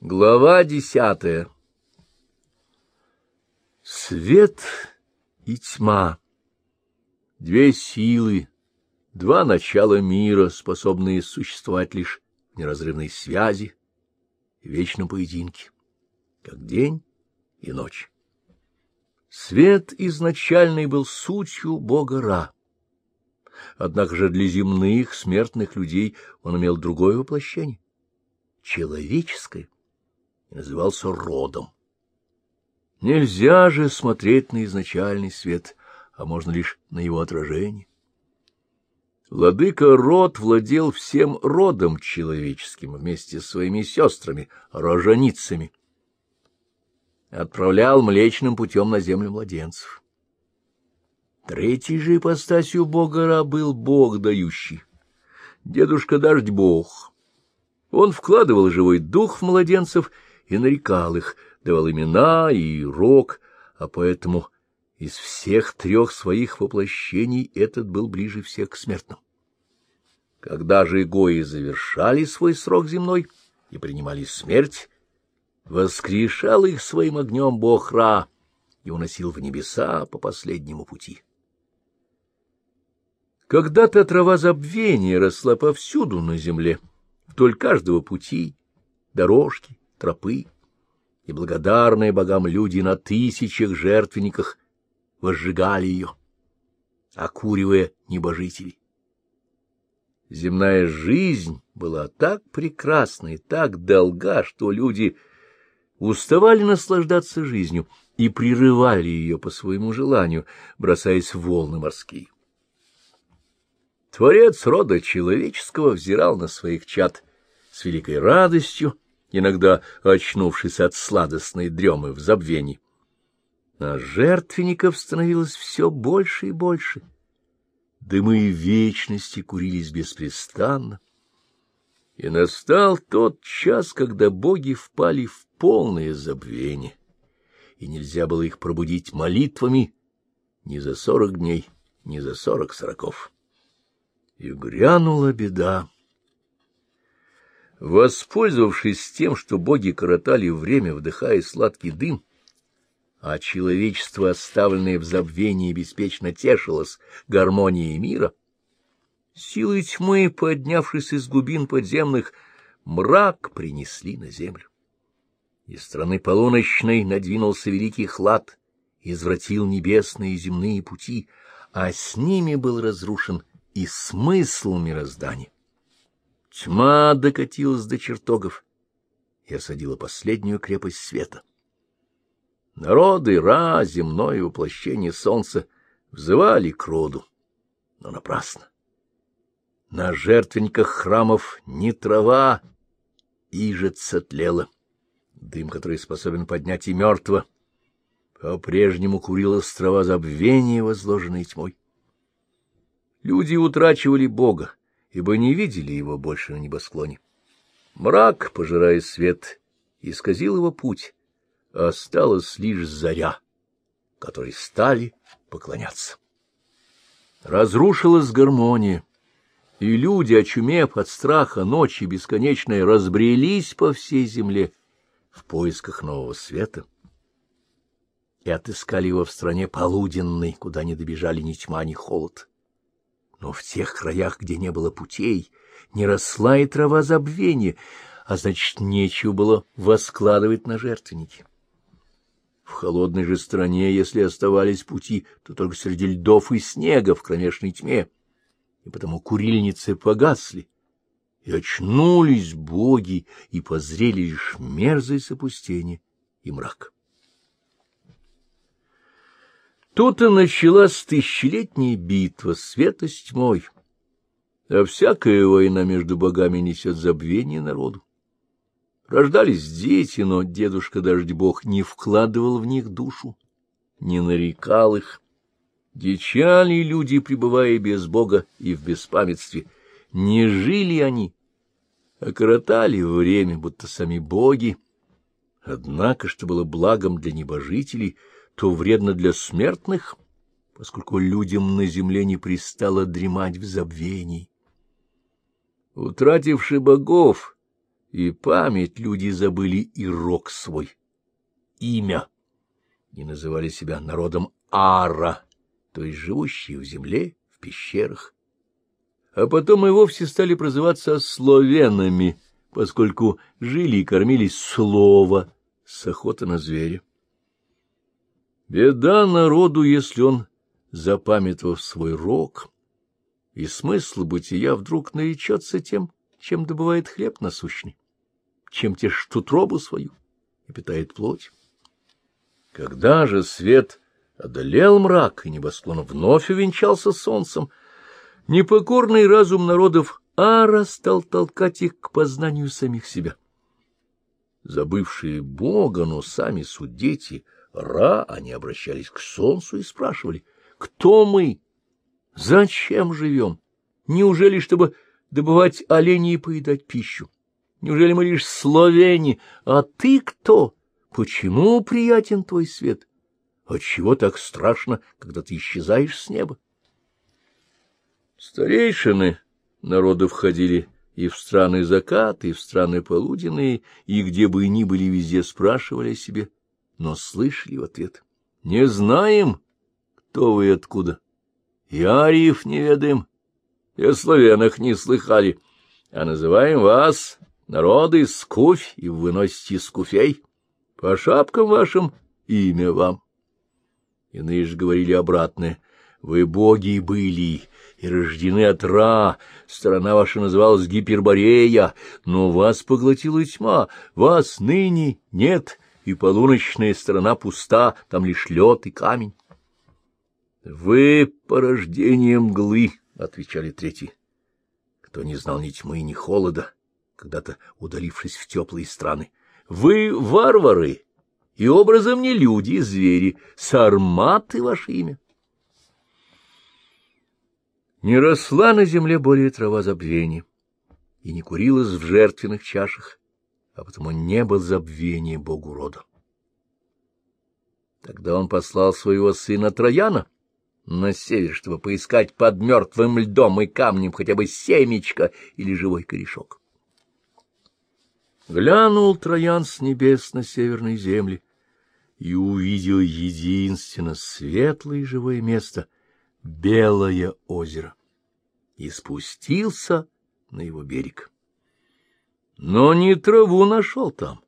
Глава десятая Свет и тьма — две силы, два начала мира, способные существовать лишь в неразрывной связи и вечном поединке, как день и ночь. Свет изначальный был сутью бога Ра. Однако же для земных смертных людей он имел другое воплощение — человеческое и назывался родом. Нельзя же смотреть на изначальный свет, а можно лишь на его отражение. Владыка Род владел всем родом человеческим вместе с своими сестрами, роженицами. Отправлял млечным путем на землю младенцев. Третий же ипостасью бога был бог дающий, дедушка-дождь-бог. Он вкладывал живой дух в младенцев и нарекал их, давал имена и рок, а поэтому из всех трех своих воплощений этот был ближе всех к смертным. Когда же гои завершали свой срок земной и принимали смерть, воскрешал их своим огнем бог Ра и уносил в небеса по последнему пути. Когда-то трава забвения росла повсюду на земле, вдоль каждого пути, дорожки, тропы, и благодарные богам люди на тысячах жертвенниках возжигали ее, окуривая небожителей. Земная жизнь была так прекрасна и так долга, что люди уставали наслаждаться жизнью и прерывали ее по своему желанию, бросаясь в волны морские. Творец рода человеческого взирал на своих чад с великой радостью, иногда очнувшись от сладостной дремы в забвении. А жертвенников становилось все больше и больше. Дымы вечности курились беспрестанно. И настал тот час, когда боги впали в полное забвение, и нельзя было их пробудить молитвами ни за сорок дней, ни за сорок сороков. И грянула беда. Воспользовавшись тем, что боги коротали время, вдыхая сладкий дым, а человечество, оставленное в забвении, беспечно тешилось гармонией мира, силы тьмы, поднявшись из глубин подземных, мрак принесли на землю. Из страны полуночной надвинулся великий хлад, извратил небесные и земные пути, а с ними был разрушен и смысл мироздания. Тьма докатилась до чертогов и осадила последнюю крепость света. Народы Ра, земное воплощение солнца, взывали к роду, но напрасно. На жертвенниках храмов ни трава, ижица тлела. Дым, который способен поднять и мертвого, по-прежнему курила трава забвения, возложенной тьмой. Люди утрачивали Бога, ибо не видели его больше на небосклоне. Мрак, пожирая свет, исказил его путь, а осталась лишь заря, которой стали поклоняться. Разрушилась гармония, и люди, очумев от страха ночи бесконечной, разбрелись по всей земле в поисках нового света и отыскали его в стране полуденной, куда не добежали ни тьма, ни холод. Но в тех краях, где не было путей, не росла и трава забвения, а значит, нечего было воскладывать на жертвенники. В холодной же стране, если оставались пути, то только среди льдов и снега в кромешной тьме, и потому курильницы погасли, и очнулись боги, и позрели лишь мерзость опустения и мрак. Тут и началась тысячелетняя битва света с а всякая война между богами несет забвение народу. Рождались дети, но дедушка дождь бог не вкладывал в них душу, не нарекал их. Дичали люди, пребывая без бога и в беспамятстве. Не жили они, а коротали время, будто сами боги. Однако, что было благом для небожителей — то вредно для смертных, поскольку людям на земле не пристало дремать в забвении. Утративши богов и память люди забыли и рок свой, имя, и называли себя народом Ара, то есть живущие в земле, в пещерах. А потом и вовсе стали прозываться словенами, поскольку жили и кормились слова с охоты на зверя. Беда народу, если он, запамятовав свой рок, и смысл бытия вдруг наречется тем, чем добывает хлеб насущный, чем тешит утробу свою и питает плоть. Когда же свет одолел мрак, и небосклон вновь увенчался солнцем, непокорный разум народов Ара стал толкать их к познанию самих себя. Забывшие Бога, но сами судети, Ра, они обращались к солнцу и спрашивали, кто мы, зачем живем, неужели чтобы добывать оленей и поедать пищу? Неужели мы лишь словени, а ты кто? Почему приятен твой свет? Отчего так страшно, когда ты исчезаешь с неба? Старейшины народы входили и в страны закаты, и в страны полуденные, и где бы ни были, везде спрашивали о себе, но слышали в ответ. «Не знаем, кто вы и откуда. И ариев не ведаем, и о славянах не слыхали, а называем вас народы скуфь, и выносите скуфей». По шапкам вашим имя вам. Иные же говорили обратное. Вы боги были и рождены от Ра, страна ваша называлась Гиперборея, но вас поглотила тьма, вас ныне нет, и полуночная страна пуста, там лишь лед и камень. — Вы порождение мглы, — отвечали третьи. Кто не знал ни тьмы, ни холода, когда-то удалившись в теплые страны. Вы варвары, и образом не люди, звери, сарматы ваше имя. Не росла на земле более трава забвения, и не курилась в жертвенных чашах, а потому не был забвения Богу рода. Тогда он послал своего сына Трояна на север, чтобы поискать под мертвым льдом и камнем хотя бы семечко или живой корешок. Глянул Троян с небес на северной земли и увидел единственно светлое и живое место — Белое озеро, и спустился на его берег. Но не траву нашел там,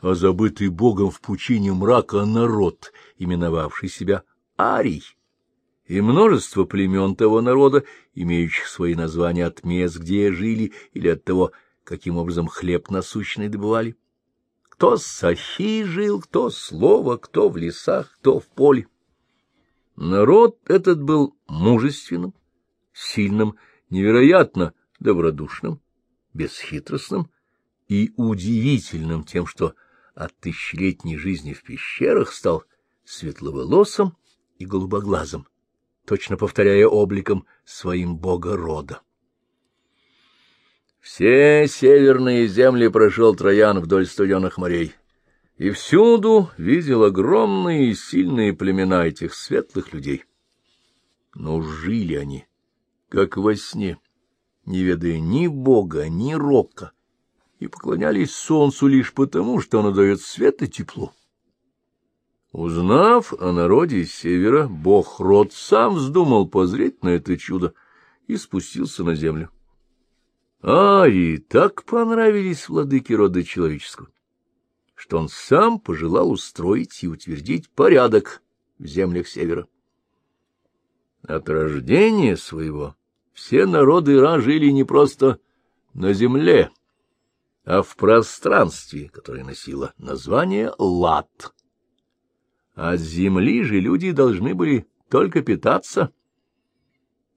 а забытый богом в пучине мрака народ, именовавший себя Арий, и множество племен того народа, имеющих свои названия от мест, где жили, или от того, каким образом хлеб насущный добывали. Кто с Сахи жил, кто слово, кто в лесах, кто в поле. Народ этот был мужественным, сильным, невероятно добродушным, бесхитростным и удивительным тем, что от тысячелетней жизни в пещерах стал светловолосым и голубоглазым, точно повторяя обликом своим бога рода. Все северные земли прошел Троян вдоль студенных морей, и всюду видел огромные и сильные племена этих светлых людей. Но жили они, как во сне, не ведая ни бога, ни рока, и поклонялись солнцу лишь потому, что оно дает свет и тепло. Узнав о народе севера, бог род сам вздумал позреть на это чудо и спустился на землю. Арии так понравились владыке рода человеческого, что он сам пожелал устроить и утвердить порядок в землях севера. От рождения своего все народы Ра жили не просто на земле, а в пространстве, которое носило название Лад. От земли же люди должны были только питаться —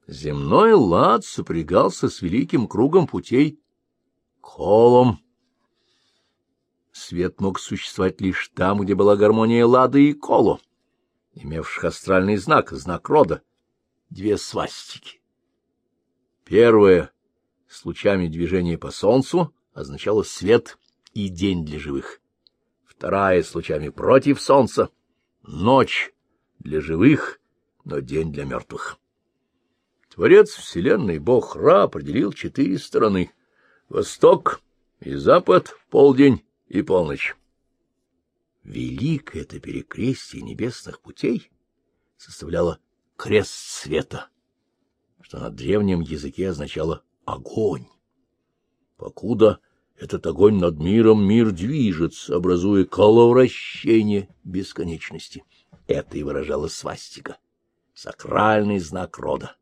Земной лад сопрягался с великим кругом путей колом. Свет мог существовать лишь там, где была гармония лада и коло, имевших астральный знак, знак рода, две свастики. Первое с лучами движения по солнцу означало свет и день для живых. Вторая с лучами против солнца — ночь для живых, но день для мертвых. Творец Вселенной, Бог Ра, определил четыре стороны — восток, И запад — полдень и полночь. Великое это перекрестие небесных путей составляло крест света, что на древнем языке означало огонь. Покуда этот огонь над миром, мир движется, образуя коловращение бесконечности. Это и выражала свастика, сакральный знак рода.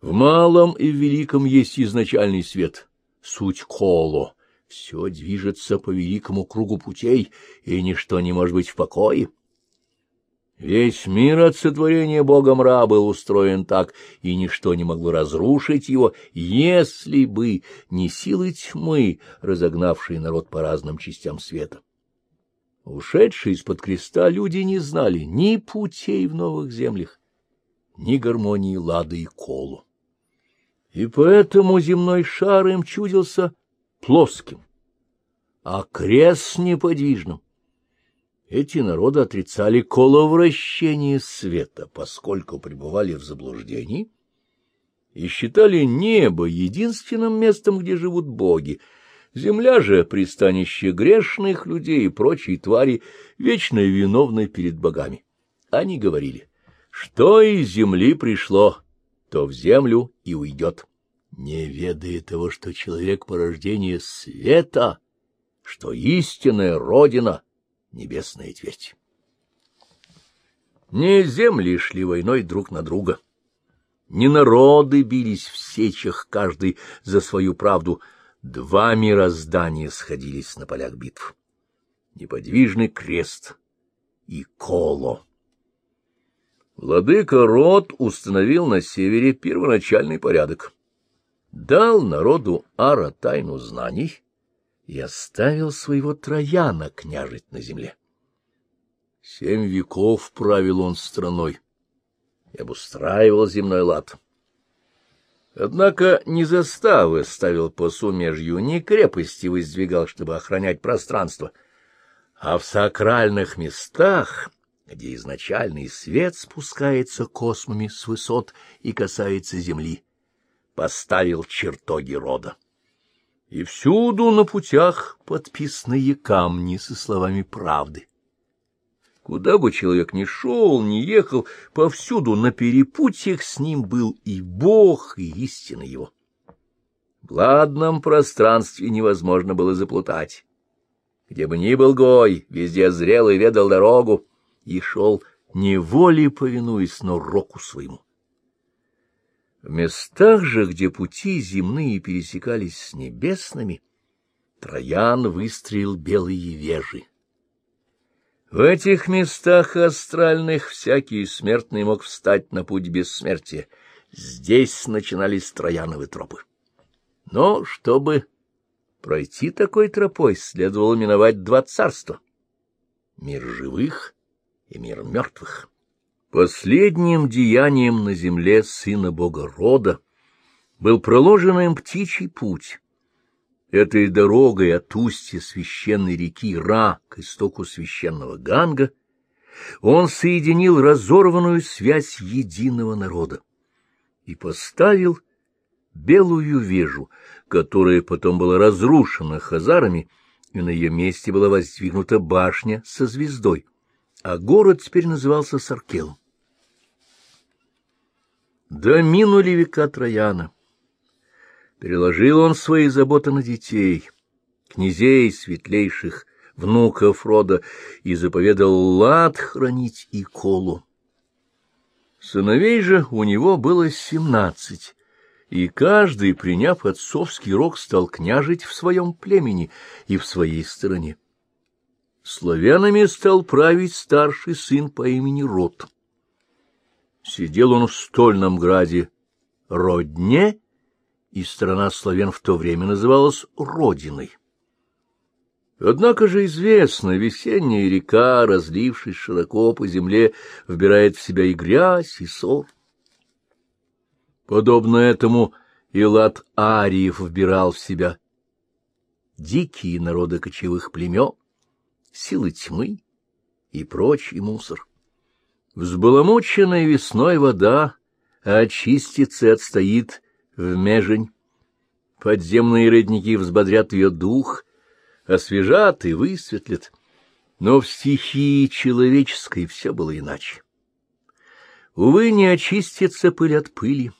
В малом и великом есть изначальный свет, суть коло. Все движется по великому кругу путей, и ничто не может быть в покое. Весь мир от сотворения Богом Ра был устроен так, и ничто не могло разрушить его, если бы не силы тьмы, разогнавшие народ по разным частям света. Ушедшие из-под креста люди не знали ни путей в новых землях, ни гармонии лады и колу. И поэтому земной шар им чудился плоским, а крест неподвижным. Эти народы отрицали коловращение света, поскольку пребывали в заблуждении и считали небо единственным местом, где живут боги. Земля же — пристанище грешных людей и прочей твари, вечно виновной перед богами. Они говорили, что из земли пришло, то в землю и уйдет, не ведая того, что человек — порождение света, что истинная родина — небесная твердь. Не земли шли войной друг на друга, не народы бились в сечах, каждый за свою правду, два мироздания сходились на полях битв. Неподвижный крест и коло. Владыка Род установил на севере первоначальный порядок. Дал народу Ара тайну знаний, и оставил своего Трояна княжить на земле. Семь веков правил он страной и обустраивал земной лад. Однако не заставы ставил по сумежью, ни крепости воздвигал, чтобы охранять пространство, а в сакральных местах, где изначальный свет спускается космами с высот и касается земли, поставил чертоги рода и всюду на путях подписанные камни со словами правды. Куда бы человек ни шел, ни ехал, повсюду на перепутьях с ним был и Бог, и истина его. В ладном пространстве невозможно было заплутать. Где бы ни был Гой, везде зрел и ведал дорогу, и шел не волей повинуясь, но року своему. В местах же, где пути земные пересекались с небесными, Троян выстроил белые вежи. В этих местах астральных всякий смертный мог встать на путь бессмертия. Здесь начинались Трояновы тропы. Но чтобы пройти такой тропой, следовало миновать два царства — мир живых и мир мертвых. Последним деянием на земле сына бога рода был проложен им птичий путь. Этой дорогой от устья священной реки Ра к истоку священного Ганга он соединил разорванную связь единого народа и поставил белую вежу, которая потом была разрушена хазарами, и на ее месте была воздвигнута башня со звездой, а город теперь назывался Саркелом. Да минули века Трояна. Переложил он свои заботы на детей, князей светлейших, внуков рода, и заповедал лад хранить и колу. Сыновей же у него было семнадцать, и каждый, приняв отцовский рог, стал княжить в своем племени и в своей стороне. Славянами стал править старший сын по имени Рот. Сидел он в стольном граде Родне, и страна славян в то время называлась Родиной. Однако же известно, весенняя река, разлившись широко по земле, вбирает в себя и грязь, и ссор. Подобно этому и лад Ариев вбирал в себя дикие народы кочевых племен, силы тьмы и прочий мусор. Взбаламученная весной вода очистится и отстоит в межень. Подземные родники взбодрят ее дух, освежат и высветлят. Но в стихии человеческой все было иначе. Увы, не очистится пыль от пыли,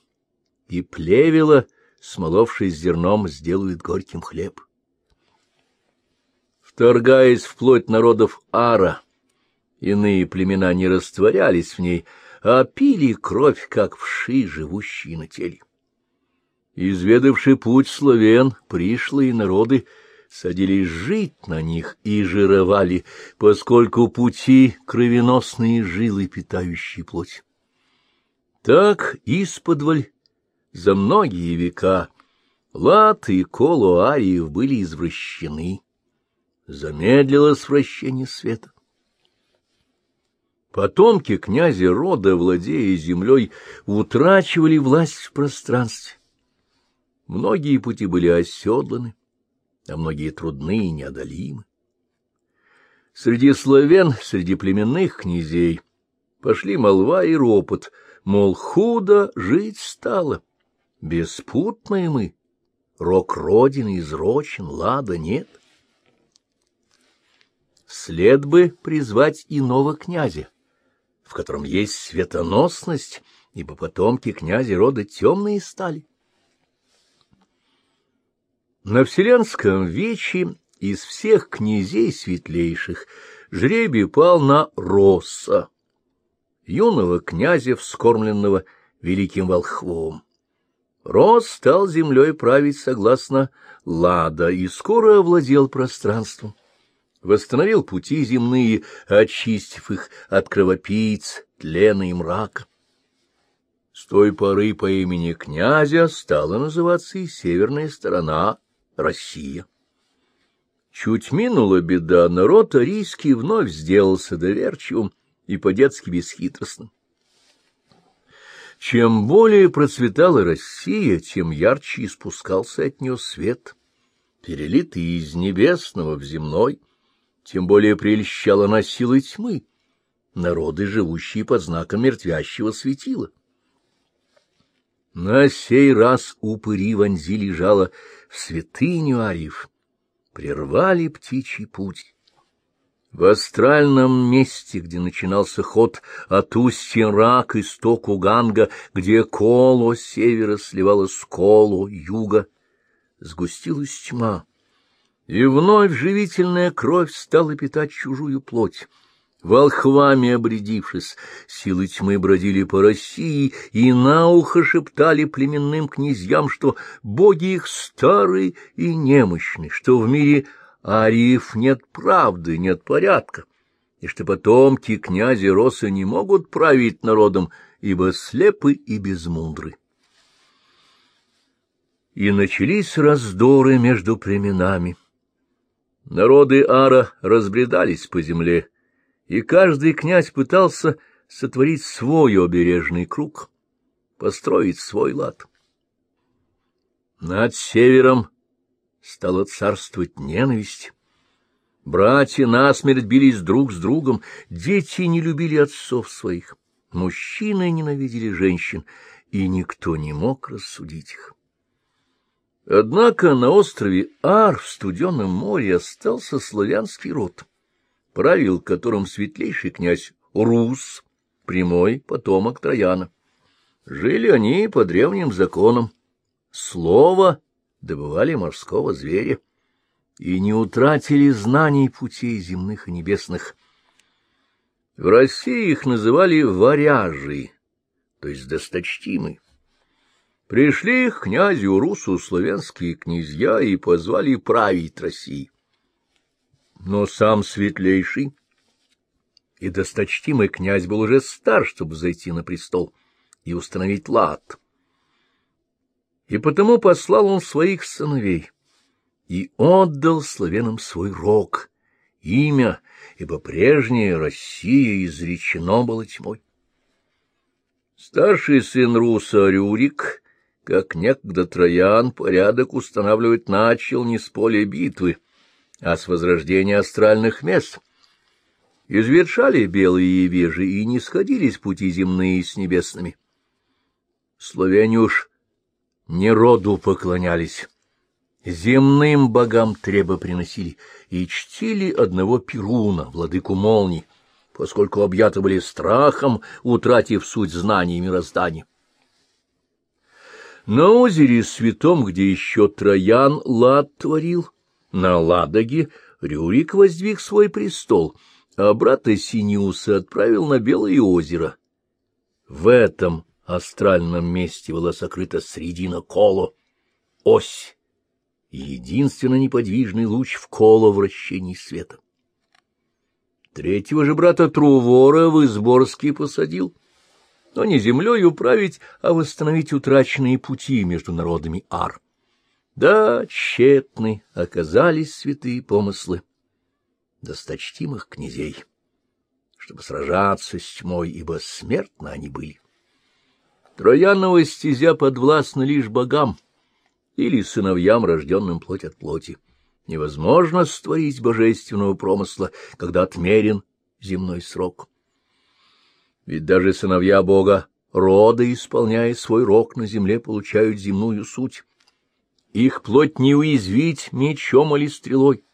и плевело, смоловшись зерном, сделает горьким хлеб. Вторгаясь в плоть народов Ара, иные племена не растворялись в ней, а пили кровь, как вши, живущие на теле. Изведавший путь славян, пришлые народы садились жить на них и жировали, поскольку пути кровеносные жилы, питающие плоть. Так исподволь за многие века лад и колу были извращены, замедлилось вращение света. Потомки князя рода, владея землей, утрачивали власть в пространстве. Многие пути были оседланы, а многие трудны и неодолимы. Среди славян, среди племенных князей пошли молва и ропот, мол, худо жить стало, беспутные мы, рок родины изрочен, лада нет. След бы призвать иного князя, в котором есть светоносность, ибо потомки князя рода темные стали. На Вселенском вече из всех князей светлейших жребий пал на Росса, юного князя, вскормленного великим волхвом. Рос стал землей править согласно Лада и скоро овладел пространством восстановил пути земные, очистив их от кровопийц, тлена и мрака. С той поры по имени князя стала называться и северная сторона Россия. Чуть минула беда, народ арийский вновь сделался доверчивым и по-детски бесхитростным. Чем более процветала Россия, тем ярче испускался от нее свет, перелитый из небесного в земной, тем более прельщала она силы тьмы, народы, живущие под знаком мертвящего светила. На сей раз упыри вонзили жало в святыню Ариев, прервали птичий путь. В астральном месте, где начинался ход от устья Рак к истоку Ганга, где коло севера сливалось с коло юга, сгустилась тьма и вновь живительная кровь стала питать чужую плоть. Волхвами обрядившись, силы тьмы бродили по России и на ухо шептали племенным князьям, что боги их старые и немощны, что в мире ариев нет правды, нет порядка, и что потомки князя Роса не могут править народом, ибо слепы и безмудры. И начались раздоры между племенами. Народы Ара разбредались по земле, и каждый князь пытался сотворить свой обережный круг, построить свой лад. Над севером стало царствовать ненависть. Братья насмерть бились друг с другом, дети не любили отцов своих, мужчины ненавидели женщин, и никто не мог рассудить их. Однако на острове Ар в студенном море остался славянский род, правил которым светлейший князь Рус, прямой потомок Трояна. Жили они по древним законам. Слово добывали морского зверя и не утратили знаний путей земных и небесных. В России их называли варяжи, то есть досточтимые. Пришли к князю Русу славянские князья и позвали править Россией. Но сам светлейший и досточтимый князь был уже стар, чтобы зайти на престол и установить лад. И потому послал он своих сыновей и отдал славянам свой рог, имя, ибо прежняя Россия изречено было тьмой. Старший сын Руса Рюрик как некогда Троян порядок устанавливать начал не с поля битвы, а с возрождения астральных мест. Извершали белые вежи и не сходились пути земные с небесными. Славяне уж не роду поклонялись, Земным богам треба приносили и чтили одного Перуна, владыку молний, поскольку объяты были страхом, утратив суть знаний мироздания. На озере Святом, где еще Троян лад творил, на Ладоге Рюрик воздвиг свой престол, а брата Синиуса отправил на Белое озеро. В этом астральном месте была сокрыта средина коло, ось, единственно неподвижный луч в коло вращений света. Третьего же брата Трувора в Изборске посадил — но не землей управить, а восстановить утраченные пути между народами Ар. Да, тщетны оказались святые помыслы досточтимых князей, чтобы сражаться с тьмой, ибо смертно они были. Троянова стезя подвластна лишь богам или сыновьям, рожденным плоть от плоти. Невозможно створить божественного промысла, когда отмерен земной срок. Ведь даже сыновья Бога рода, исполняя свой рок на земле, получают земную суть. Их плоть не уязвить мечом или стрелой.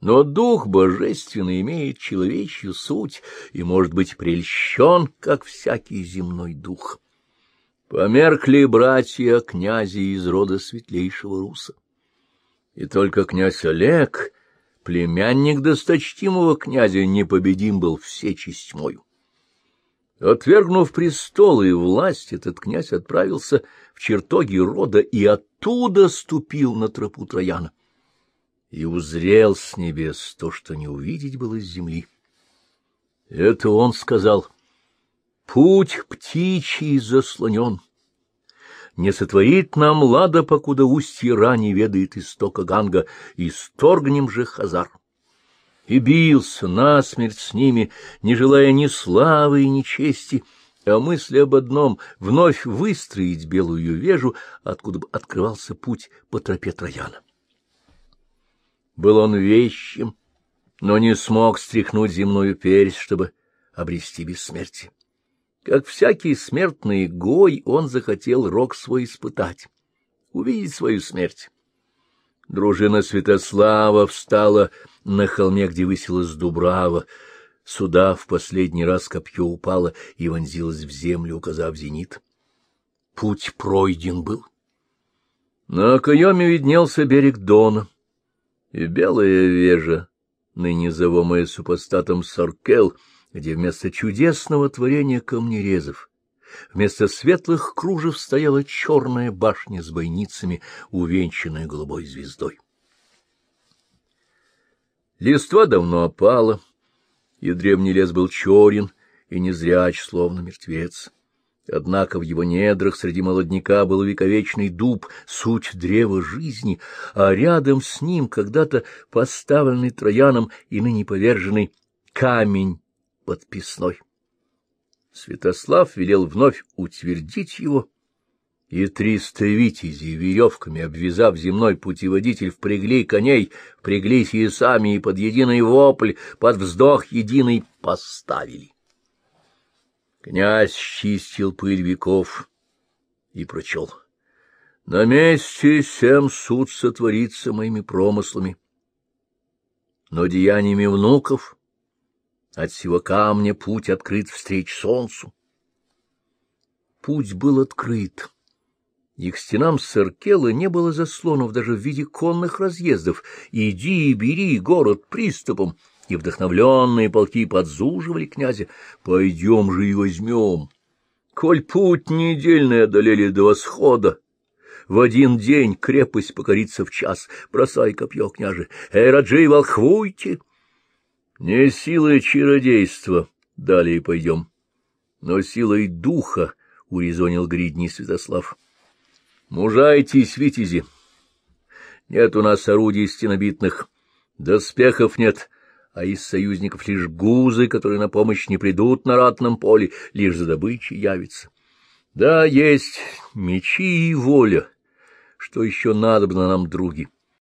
Но дух божественный имеет человечью суть и может быть прельщен, как всякий земной дух. Померкли братья князи из рода светлейшего Руса. И только князь Олег, племянник досточтимого князя, непобедим был все честьмою. Отвергнув престол и власть, этот князь отправился в чертоги рода и оттуда ступил на тропу Трояна. И узрел с небес то, что не увидеть было с земли. Это он сказал. Путь птичий заслонен. Не сотворит нам лада, покуда устье рани ведает истока Ганга, и сторгнем же Хазар и бился насмерть с ними, не желая ни славы и ни чести, а мысли об одном — вновь выстроить белую вежу, откуда бы открывался путь по тропе Трояна. Был он вещим, но не смог стряхнуть земную персь, чтобы обрести бессмертие. Как всякий смертный гой, он захотел рок свой испытать, увидеть свою смерть. Дружина Святослава встала на холме, где высилась Дубрава. Сюда в последний раз копье упало и вонзилось в землю, указав зенит. Путь пройден был. На окоеме виднелся берег Дона, и белая вежа, ныне зовомая супостатом Саркел, где вместо чудесного творения камнерезов Вместо светлых кружев стояла черная башня с бойницами, увенчанная голубой звездой. Листва давно опала, и древний лес был черен и незряч, словно мертвец. Однако в его недрах среди молодняка был вековечный дуб, суть древа жизни, а рядом с ним когда-то поставленный Трояном и ныне поверженный камень подписной. Святослав велел вновь утвердить его, и триста витязей, веревками обвязав земной путеводитель, впрягли коней, впряглись и сами, и под единый вопль, под вздох единый поставили. Князь чистил пыль веков и прочел. На месте всем суд сотворится моими промыслами, но деяниями внуков от сего камня путь открыт встреч солнцу. Путь был открыт. И к стенам Саркела не было заслонов даже в виде конных разъездов. Иди и бери город приступом. И вдохновленные полки подзуживали князя. Пойдем же и возьмем. Коль путь недельный одолели до восхода, в один день крепость покорится в час. Бросай копье, княже. Эй, Раджи, волхвуйте! Не силой чародейства далее пойдем, но силой духа, — урезонил гридний Святослав. — Мужайтесь, витязи! Нет у нас орудий стенобитных, доспехов нет, а из союзников лишь гузы, которые на помощь не придут на ратном поле, лишь за добычей явятся. Да, есть мечи и воля, что еще надобно нам, други.